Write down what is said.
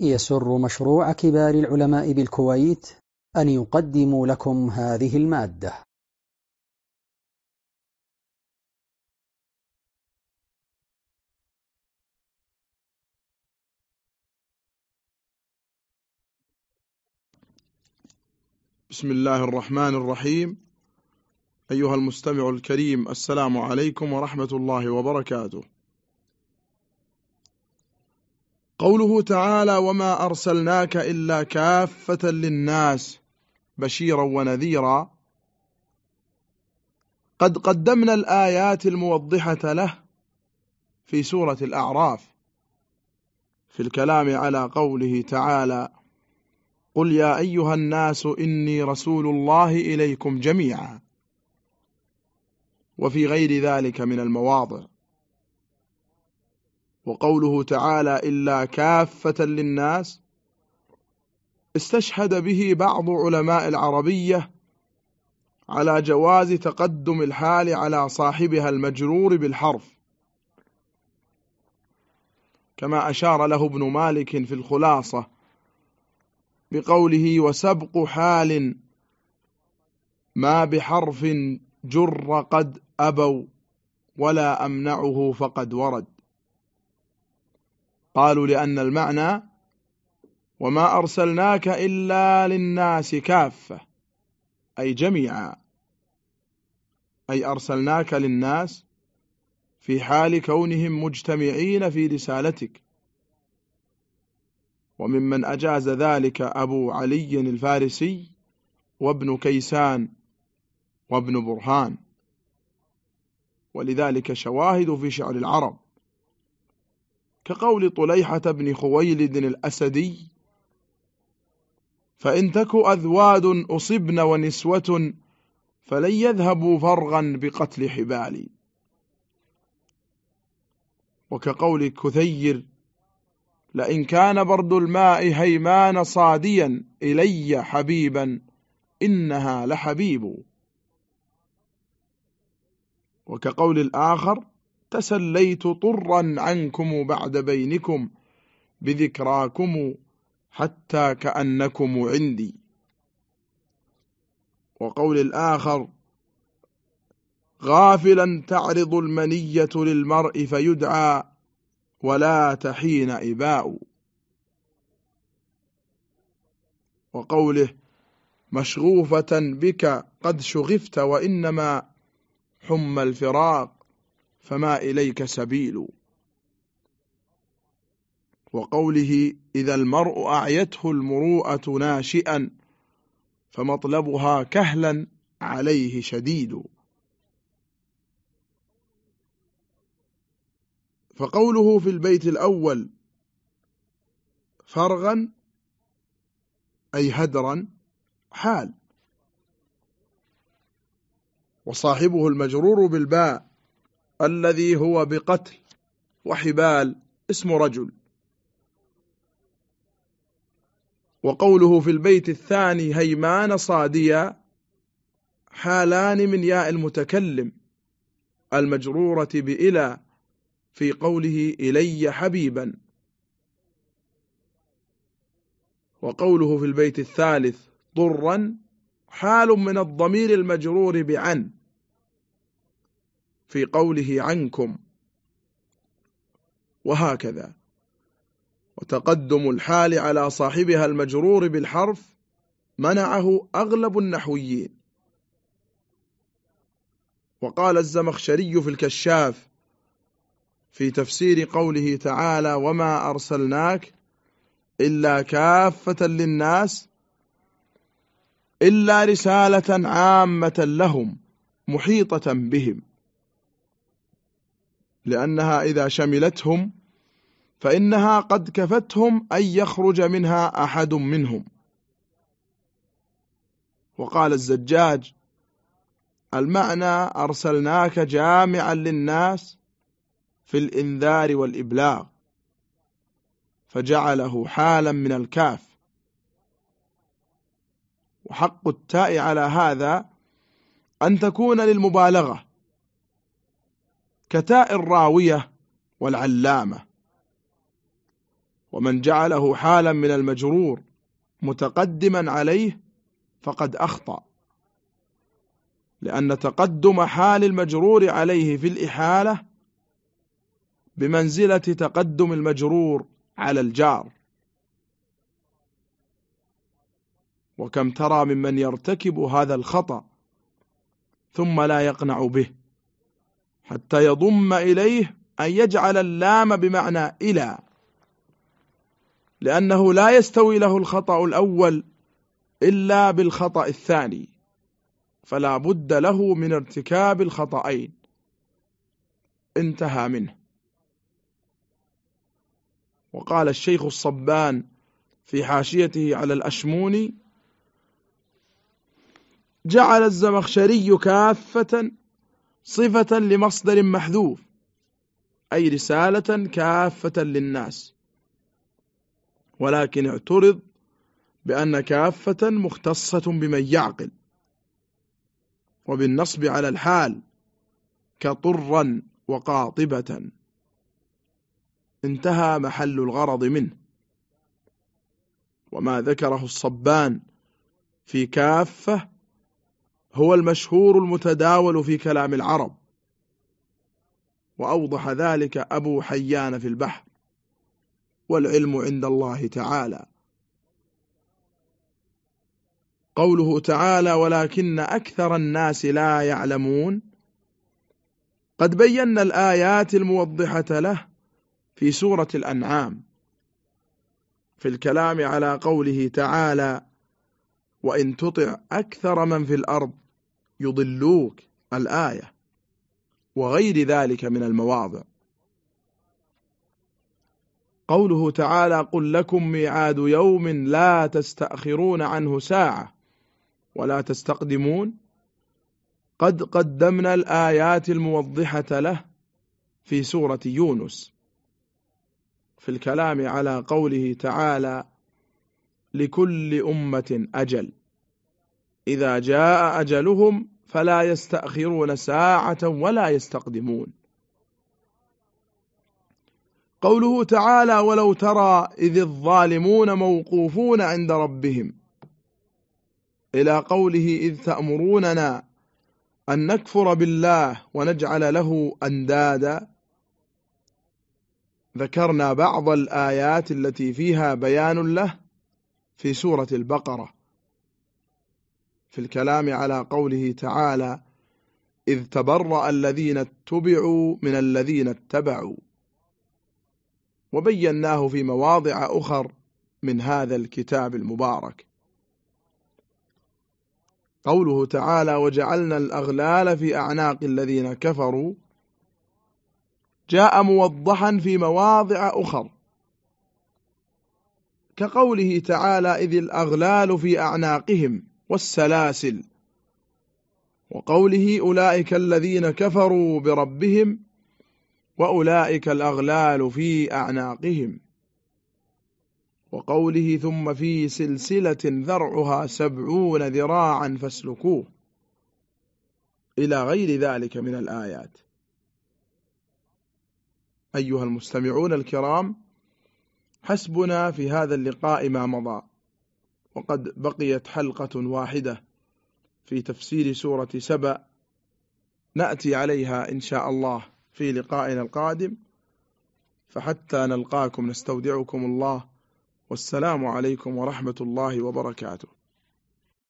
يسر مشروع كبار العلماء بالكويت أن يقدم لكم هذه المادة. بسم الله الرحمن الرحيم. أيها المستمع الكريم السلام عليكم ورحمة الله وبركاته. قوله تعالى وما أرسلناك إلا كافة للناس بشيرا ونذيرا. قد قدمنا الآيات الموضحة له في سورة الأعراف في الكلام على قوله تعالى قل يا أيها الناس إني رسول الله إليكم جميعا. وفي غير ذلك من المواضع. وقوله تعالى إلا كافة للناس استشهد به بعض علماء العربية على جواز تقدم الحال على صاحبها المجرور بالحرف. كما أشار له ابن مالك في الخلاصة بقوله وسبق حال ما بحرف جر قد أبوا ولا أمنعه فقد ورد قالوا لأن المعنى وما أرسلناك إلا للناس كافة. أي جميعا. أي أرسلناك للناس في حال كونهم مجتمعين في رسالتك. وممن أجاز ذلك أبو علي الفارسي وابن كيسان وابن برهان. ولذلك شواهد في شعر العرب. كقول طليحة بن خويلد الأسدي فإن تك أذواد أصبن ونسوة فلن يذهبوا فرغا بقتل حبالي. وكقول كثير لئن كان برد الماء هيمان صاديا إلي حبيبا إنها لحبيب. وكقول الآخر تسليت طرا عنكم بعد بينكم بذكراكم حتى كأنكم عندي. وقول الآخر غافلا تعرض المنية للمرء فيدعى ولا تحين إباء. وقوله مشغوفة بك قد شغفت وإنما حم الفراق. فما إليك سبيل. وقوله إذا المرء أعيته المروءة ناشئا فمطلبها كهلا عليه شديد. فقوله في البيت الأول فرغا أي هدرا حال. وصاحبه المجرور بالباء الذي هو بقتل وحبال اسم رجل. وقوله في البيت الثاني هيمان صاديا حالان من ياء المتكلم المجرورة بإلى في قوله إلي حبيبا. وقوله في البيت الثالث ضرا حال من الضمير المجرور بعن في قوله عنكم. وهكذا. وتقدم الحال على صاحبها المجرور بالحرف منعه أغلب النحويين. وقال الزمخشري في الكشاف في تفسير قوله تعالى وما أرسلناك إلا كافة للناس إلا رسالة عامة لهم محيطة بهم. لأنها إذا شملتهم فإنها قد كفتهم أن يخرج منها أحد منهم. وقال الزجاج المعنى أرسلناك جامعا للناس في الإنذار والإبلاغ فجعله حالا من الكاف. وحق التاء على هذا أن تكون للمبالغة. كتاء الراوية والعلامة. ومن جعله حالا من المجرور متقدما عليه فقد أخطأ. لأن تقدم حال المجرور عليه في الإحالة بمنزلة تقدم المجرور على الجار. وكم ترى ممن يرتكب هذا الخطأ ثم لا يقنع به. حتى يضم إليه أن يجعل اللام بمعنى إلى لأنه لا يستوي له الخطأ الأول إلا بالخطأ الثاني فلا بد له من ارتكاب الخطأين. انتهى منه. وقال الشيخ الصبان في حاشيته على الأشموني جعل الزمخشري كافة صفة لمصدر محذوف أي رسالة كافة للناس. ولكن اعترض بأن كافة مختصة بمن يعقل وبالنصب على الحال كطرا وقاطبة. انتهى محل الغرض منه. وما ذكره الصبان في كافة هو المشهور المتداول في كلام العرب. وأوضح ذلك أبو حيان في البحر والعلم عند الله تعالى. قوله تعالى ولكن أكثر الناس لا يعلمون قد بينا الآيات الموضحة له في سورة الأنعام في الكلام على قوله تعالى وإن تطع أكثر من في الأرض يضلوك الآية وغير ذلك من المواضع. قوله تعالى قل لكم ميعاد يوم لا تستأخرون عنه ساعة ولا تستقدمون. قد قدمنا الآيات الموضحة له في سورة يونس في الكلام على قوله تعالى لكل أمة أجل. إذا جاء أجلهم فلا يستأخرون ساعة ولا يستقدمون. قوله تعالى ولو ترى إذ الظالمون موقوفون عند ربهم. إلى قوله إذ تأمروننا أن نكفر بالله ونجعل له أندادا. ذكرنا بعض الآيات التي فيها بيان له في سورة البقرة. في الكلام على قوله تعالى إذ تبرأ الذين اتبعوا من الذين اتبعوا. وبيناه في مواضع أخر من هذا الكتاب المبارك. قوله تعالى وجعلنا الأغلال في أعناق الذين كفروا. جاء موضحا في مواضع أخر. كقوله تعالى إذ الأغلال في أعناقهم. والسلاسل. وقوله أولئك الذين كفروا بربهم وأولئك الأغلال في أعناقهم. وقوله ثم في سلسلة ذرعها سبعون ذراعا فاسلكوه. إلى غير ذلك من الآيات. أيها المستمعون الكرام حسبنا في هذا اللقاء ما مضى. وقد بقيت حلقة واحدة في تفسير سورة سبأ. نأتي عليها إن شاء الله في لقائنا القادم. فحتى نلقاكم نستودعكم الله. والسلام عليكم ورحمة الله وبركاته.